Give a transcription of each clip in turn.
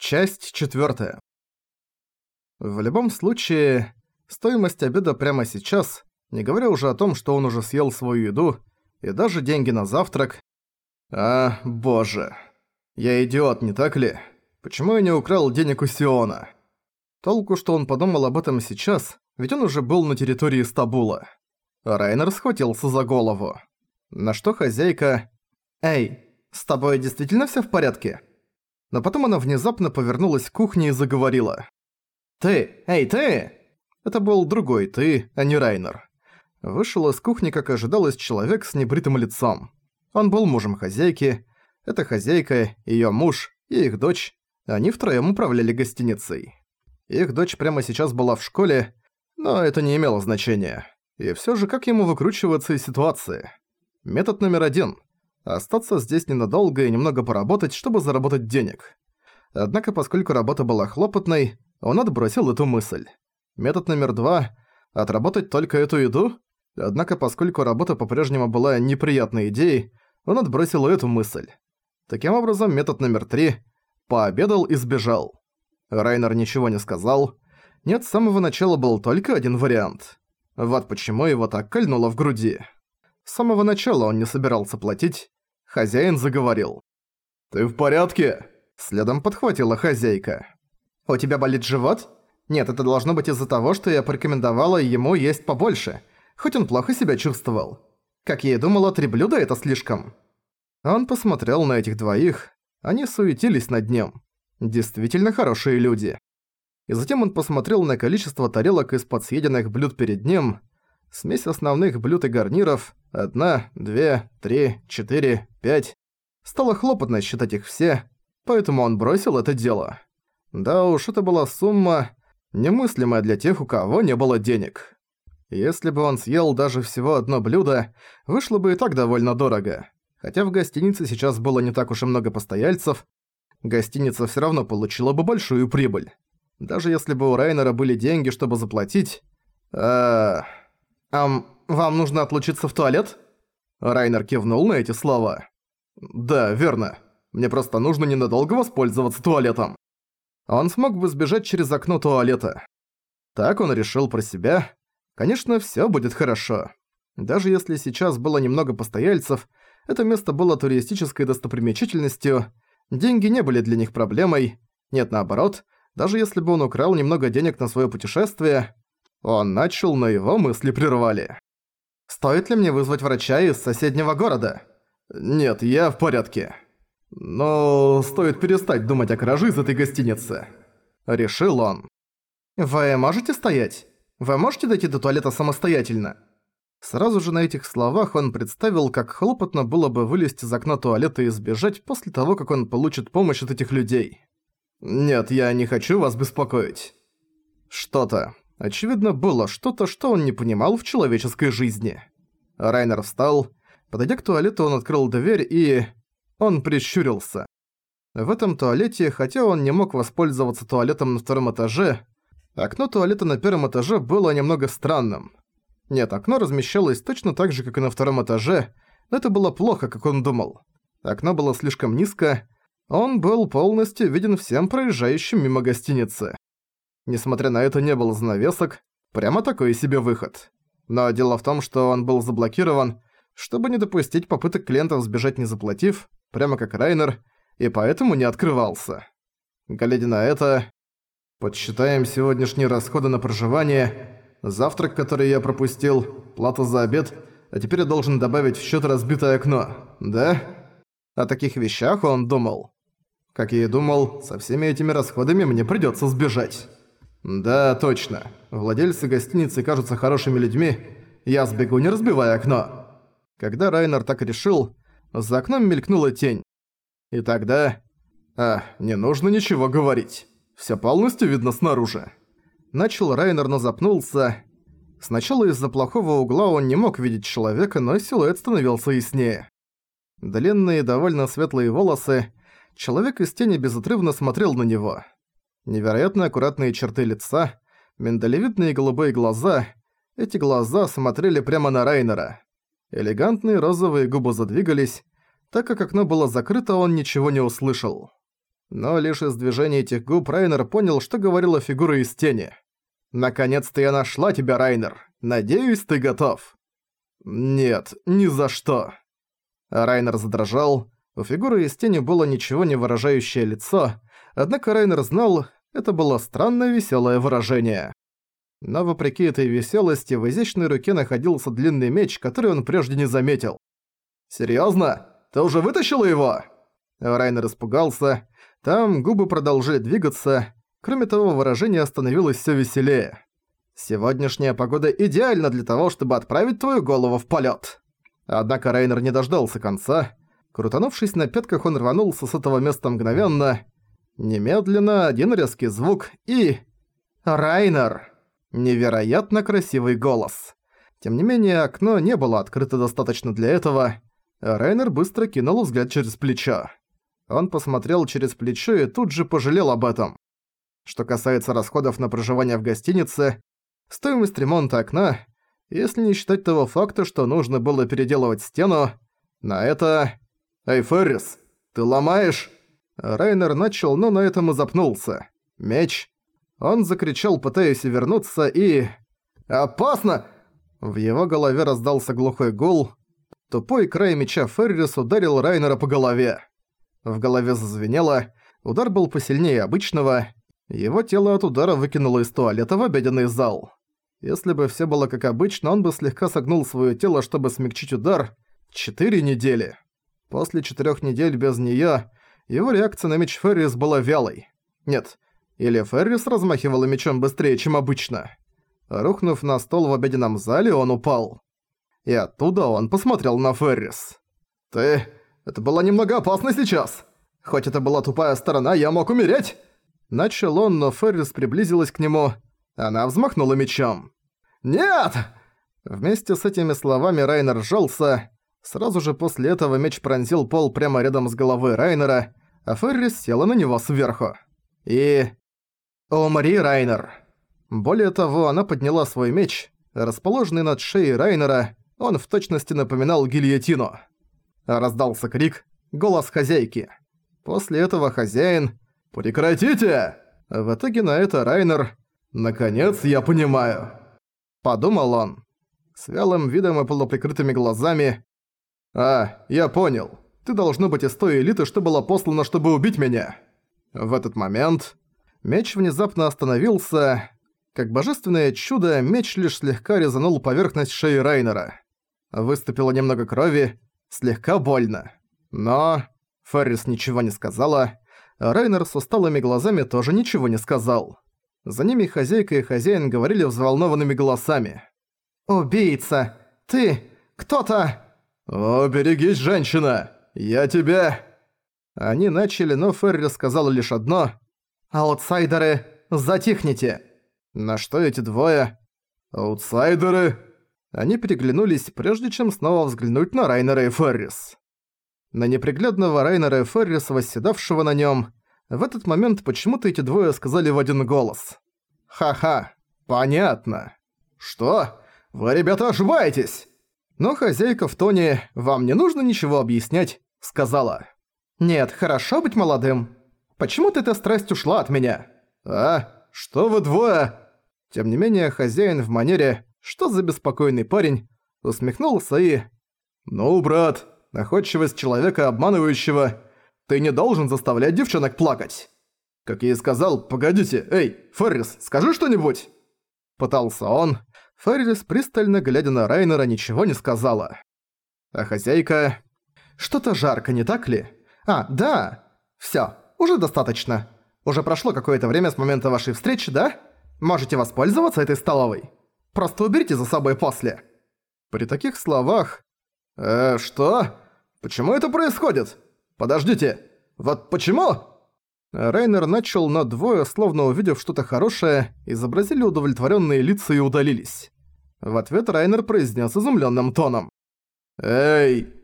Часть четвертая. В любом случае, стоимость обеда прямо сейчас, не говоря уже о том, что он уже съел свою еду, и даже деньги на завтрак. А, боже. Я идиот, не так ли? Почему я не украл денег у Сиона? Толку, что он подумал об этом сейчас, ведь он уже был на территории Стабула. Райнер схватился за голову. На что хозяйка... «Эй, с тобой действительно всё в порядке?» Но потом она внезапно повернулась к кухне и заговорила. «Ты! Эй, ты!» Это был другой «ты», а не Райнер. Вышел из кухни, как ожидалось, человек с небритым лицом. Он был мужем хозяйки. Эта хозяйка, её муж и их дочь. Они втроём управляли гостиницей. Их дочь прямо сейчас была в школе, но это не имело значения. И всё же как ему выкручиваться из ситуации? Метод номер один – остаться здесь ненадолго и немного поработать, чтобы заработать денег. Однако, поскольку работа была хлопотной, он отбросил эту мысль. Метод номер два – отработать только эту еду? Однако, поскольку работа по-прежнему была неприятной идеей, он отбросил эту мысль. Таким образом, метод номер три – пообедал и сбежал. Райнер ничего не сказал. Нет, с самого начала был только один вариант. Вот почему его так кольнуло в груди. С самого начала он не собирался платить. Хозяин заговорил. «Ты в порядке?» Следом подхватила хозяйка. «У тебя болит живот? Нет, это должно быть из-за того, что я порекомендовала ему есть побольше, хоть он плохо себя чувствовал. Как я и думала, три блюда это слишком». Он посмотрел на этих двоих. Они суетились над ним. Действительно хорошие люди. И затем он посмотрел на количество тарелок из-под съеденных блюд перед ним. Смесь основных блюд и гарниров, Одна, две, три, четыре, пять. Стало хлопотно считать их все, поэтому он бросил это дело. Да уж, это была сумма, немыслимая для тех, у кого не было денег. Если бы он съел даже всего одно блюдо, вышло бы и так довольно дорого. Хотя в гостинице сейчас было не так уж и много постояльцев, гостиница всё равно получила бы большую прибыль. Даже если бы у Райнера были деньги, чтобы заплатить... А... Ам... «Вам нужно отлучиться в туалет?» Райнер кивнул на эти слова. «Да, верно. Мне просто нужно ненадолго воспользоваться туалетом». Он смог бы сбежать через окно туалета. Так он решил про себя. Конечно, всё будет хорошо. Даже если сейчас было немного постояльцев, это место было туристической достопримечательностью, деньги не были для них проблемой. Нет, наоборот, даже если бы он украл немного денег на своё путешествие, он начал, но его мысли прервали. Стоит ли мне вызвать врача из соседнего города? Нет, я в порядке. Но стоит перестать думать о краже из этой гостиницы. Решил он. Вы можете стоять? Вы можете дойти до туалета самостоятельно? Сразу же на этих словах он представил, как хлопотно было бы вылезть из окна туалета и сбежать после того, как он получит помощь от этих людей. «Нет, я не хочу вас беспокоить». Что-то. Очевидно, было что-то, что он не понимал в человеческой жизни. Райнер встал. Подойдя к туалету, он открыл дверь и... Он прищурился. В этом туалете, хотя он не мог воспользоваться туалетом на втором этаже, окно туалета на первом этаже было немного странным. Нет, окно размещалось точно так же, как и на втором этаже, но это было плохо, как он думал. Окно было слишком низко, он был полностью виден всем проезжающим мимо гостиницы. Несмотря на это, не было занавесок, прямо такой себе выход. Но дело в том, что он был заблокирован, чтобы не допустить попыток клиентов сбежать не заплатив, прямо как Райнер, и поэтому не открывался. Глядя на это, подсчитаем сегодняшние расходы на проживание, завтрак, который я пропустил, плата за обед, а теперь я должен добавить в счет разбитое окно, да? О таких вещах он думал. Как я и думал, со всеми этими расходами мне придется сбежать. «Да, точно. Владельцы гостиницы кажутся хорошими людьми. Я сбегу, не разбивая окно». Когда Райнер так решил, за окном мелькнула тень. И тогда... А, не нужно ничего говорить. Всё полностью видно снаружи. Начал Райнер, но запнулся. Сначала из-за плохого угла он не мог видеть человека, но силуэт становился яснее. Длинные, довольно светлые волосы. Человек из тени безотрывно смотрел на него. Невероятно аккуратные черты лица, миндалевидные голубые глаза. Эти глаза смотрели прямо на Райнера. Элегантные розовые губы задвигались. Так как окно было закрыто, он ничего не услышал. Но лишь из движения этих губ Райнер понял, что говорила фигура из тени. «Наконец-то я нашла тебя, Райнер. Надеюсь, ты готов». «Нет, ни за что». Райнер задрожал. У фигуры из тени было ничего не выражающее лицо, однако Райнер знал, это было странное веселое выражение. Но вопреки этой веселости в изящной руке находился длинный меч, который он прежде не заметил. «Серьёзно? Ты уже вытащила его?» Райнер испугался. Там губы продолжили двигаться. Кроме того, выражение становилось всё веселее. «Сегодняшняя погода идеальна для того, чтобы отправить твою голову в полёт». Однако Райнер не дождался конца. Крутанувшись на пятках, он рванулся с этого места мгновенно. Немедленно один резкий звук и... «Райнер!» Невероятно красивый голос. Тем не менее, окно не было открыто достаточно для этого. Райнер быстро кинул взгляд через плечо. Он посмотрел через плечо и тут же пожалел об этом. Что касается расходов на проживание в гостинице, стоимость ремонта окна, если не считать того факта, что нужно было переделывать стену, на это... «Эй, Феррис, ты ломаешь?» Райнер начал, но на этом и запнулся. Меч. Он закричал, пытаясь вернуться, и... «Опасно!» В его голове раздался глухой гул. Тупой край меча Феррис ударил Райнера по голове. В голове зазвенело, удар был посильнее обычного, его тело от удара выкинуло из туалета в обеденный зал. Если бы все было как обычно, он бы слегка согнул свое тело, чтобы смягчить удар. Четыре недели. После четырех недель без неё, его реакция на меч Феррис была вялой. Нет, или Феррис размахивала мечом быстрее, чем обычно. Рухнув на стол в обеденном зале, он упал. И оттуда он посмотрел на Феррис. «Ты... Это было немного опасно сейчас. Хоть это была тупая сторона, я мог умереть!» Начал он, но Феррис приблизилась к нему. Она взмахнула мечом. «Нет!» Вместе с этими словами Райнер сжался. Сразу же после этого меч пронзил пол прямо рядом с головой Райнера, а Феррис села на него сверху. И... «Умри, Райнер!» Более того, она подняла свой меч, расположенный над шеей Райнера, он в точности напоминал гильотину. Раздался крик, голос хозяйки. После этого хозяин «Прекратите!» В итоге на это Райнер «Наконец я понимаю!» Подумал он. С вялым видом и полуприкрытыми глазами. «А, я понял. Ты должно быть из той элиты, что была послана, чтобы убить меня». В этот момент меч внезапно остановился. Как божественное чудо, меч лишь слегка резанул поверхность шеи Райнера. Выступило немного крови, слегка больно. Но... Феррис ничего не сказала. Райнер с усталыми глазами тоже ничего не сказал. За ними хозяйка и хозяин говорили взволнованными голосами. «Убийца! Ты! Кто-то!» «О, берегись, женщина! Я тебя...» Они начали, но Феррис сказал лишь одно. «Аутсайдеры, затихните!» На что эти двое? «Аутсайдеры?» Они переглянулись, прежде чем снова взглянуть на Райнера и Феррис. На неприглядного Райнера и Феррис, восседавшего на нем, в этот момент почему-то эти двое сказали в один голос. «Ха-ха, понятно. Что? Вы, ребята, ошибаетесь!» Но хозяйка в тоне «Вам не нужно ничего объяснять», сказала. «Нет, хорошо быть молодым. Почему ты эта страсть ушла от меня?» «А? Что вы двое?» Тем не менее, хозяин в манере что за беспокойный парень, усмехнулся и... «Ну, брат, находчивость человека, обманывающего, ты не должен заставлять девчонок плакать». Как я и сказал, погодите, эй, Феррис, скажи что-нибудь. Пытался он. Феррис, пристально глядя на Райнера, ничего не сказала. А хозяйка... Что-то жарко, не так ли? А, да. Всё, уже достаточно. Уже прошло какое-то время с момента вашей встречи, да? Можете воспользоваться этой столовой. Просто уберите за собой после». При таких словах... «Э, что? Почему это происходит? Подождите, вот почему?» Рейнер начал, но двое, словно увидев что-то хорошее, изобразили удовлетворенные лица и удалились. В ответ Райнер произнес изумленным тоном. «Эй!»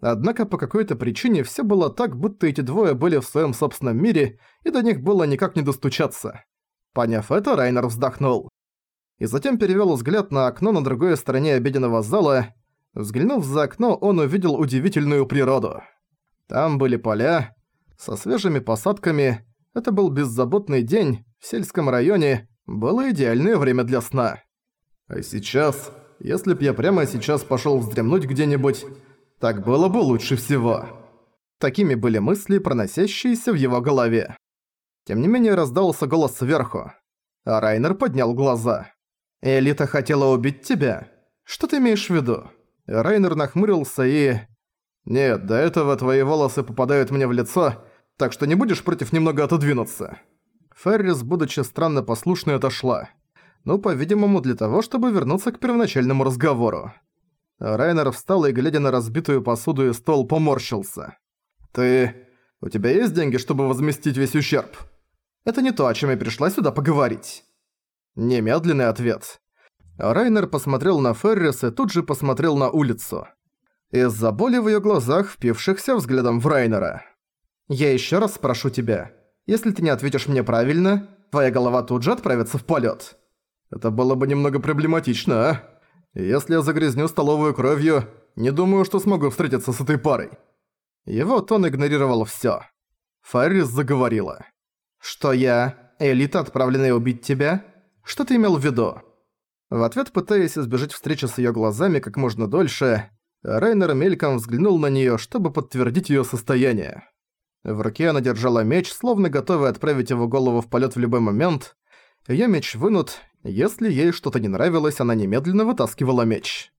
Однако по какой-то причине все было так, будто эти двое были в своем собственном мире, и до них было никак не достучаться. Поняв это, Райнер вздохнул и затем перевёл взгляд на окно на другой стороне обеденного зала. Взглянув за окно, он увидел удивительную природу. Там были поля. Со свежими посадками это был беззаботный день в сельском районе, было идеальное время для сна. А сейчас, если б я прямо сейчас пошёл вздремнуть где-нибудь, так было бы лучше всего. Такими были мысли, проносящиеся в его голове. Тем не менее раздался голос сверху. А Райнер поднял глаза. «Элита хотела убить тебя? Что ты имеешь в виду?» Райнер нахмурился и... «Нет, до этого твои волосы попадают мне в лицо, так что не будешь против немного отодвинуться?» Феррис, будучи странно послушной, отошла. Ну, по-видимому, для того, чтобы вернуться к первоначальному разговору. Райнер встал и, глядя на разбитую посуду и стол, поморщился. «Ты... у тебя есть деньги, чтобы возместить весь ущерб?» «Это не то, о чем я пришла сюда поговорить». Немедленный ответ. Райнер посмотрел на Феррис и тут же посмотрел на улицу. Из-за боли в её глазах, впившихся взглядом в Райнера. «Я ещё раз спрошу тебя. Если ты не ответишь мне правильно, твоя голова тут же отправится в полёт». «Это было бы немного проблематично, а? Если я загрязню столовую кровью, не думаю, что смогу встретиться с этой парой». Его тон игнорировал всё. Фаррис заговорила. «Что я, элита, отправленная убить тебя? Что ты имел в виду?» В ответ, пытаясь избежать встречи с её глазами как можно дольше, Райнер мельком взглянул на неё, чтобы подтвердить её состояние. В руке она держала меч, словно готовая отправить его голову в полёт в любой момент. Её меч вынут, если ей что-то не нравилось, она немедленно вытаскивала меч.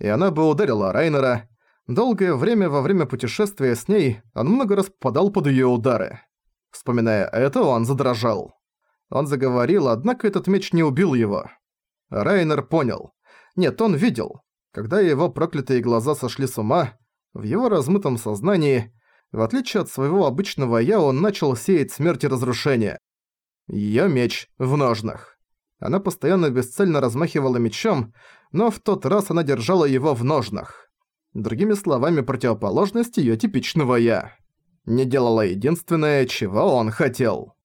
И она бы ударила Райнера. Долгое время во время путешествия с ней он много раз попадал под её удары. Вспоминая это, он задрожал. Он заговорил, однако этот меч не убил его. Райнер понял. Нет, он видел. Когда его проклятые глаза сошли с ума, в его размытом сознании, в отличие от своего обычного «я», он начал сеять смерть и разрушение. Её меч в ножнах. Она постоянно бесцельно размахивала мечом, но в тот раз она держала его в ножнах. Другими словами, противоположность её типичного «я». Не делала единственное, чего он хотел.